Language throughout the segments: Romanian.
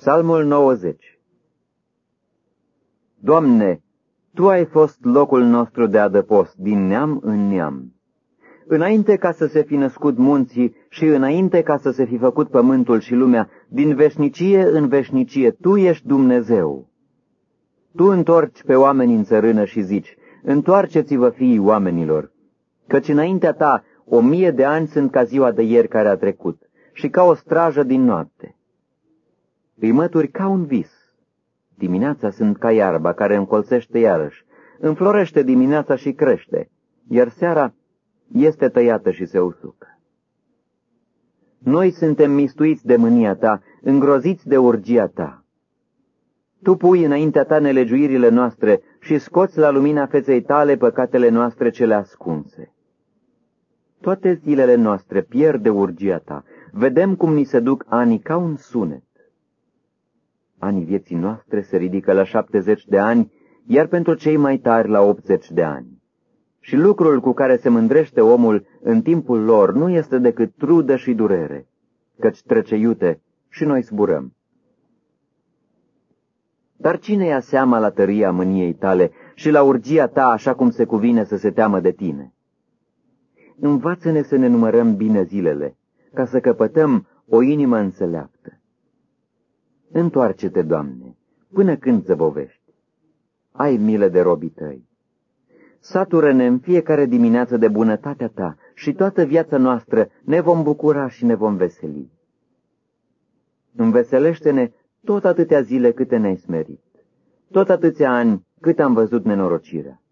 Psalmul 90 Doamne, Tu ai fost locul nostru de adăpost, din neam în neam. Înainte ca să se fi născut munții și înainte ca să se fi făcut pământul și lumea, din veșnicie în veșnicie, Tu ești Dumnezeu. Tu întorci pe oameni în țărână și zici, întoarceți-vă fiii oamenilor, căci înaintea Ta o mie de ani sunt ca ziua de ieri care a trecut și ca o strajă din noapte. Îi mături ca un vis. Dimineața sunt ca iarba care încolțește iarăși, înflorește dimineața și crește, iar seara este tăiată și se usucă. Noi suntem mistuiți de mânia ta, îngroziți de urgia ta. Tu pui înaintea ta nelegiuirile noastre și scoți la lumina feței tale păcatele noastre cele ascunse. Toate zilele noastre pierd de urgia ta, vedem cum ni se duc anii ca un sunet. Anii vieții noastre se ridică la șaptezeci de ani, iar pentru cei mai tari la optzeci de ani. Și lucrul cu care se mândrește omul în timpul lor nu este decât trudă și durere, căci trece iute și noi zburăm. Dar cine ia seama la tăria mâniei tale și la urgia ta așa cum se cuvine să se teamă de tine? Învață-ne să ne numărăm bine zilele, ca să căpătăm o inimă înțeleaptă. Întoarce-te, Doamne, până când zăbovești. Ai milă de robii tăi. Satură-ne în fiecare dimineață de bunătatea ta și toată viața noastră ne vom bucura și ne vom veseli. Înveselește-ne tot atâtea zile câte ne-ai smerit, tot atâția ani cât am văzut nenorocirea.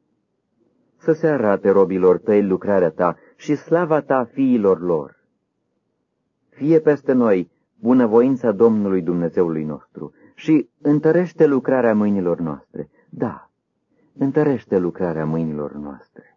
Să se arate robilor tăi lucrarea ta și slava ta fiilor lor. Fie peste noi bunăvoința Domnului Dumnezeului nostru și întărește lucrarea mâinilor noastre. Da, întărește lucrarea mâinilor noastre.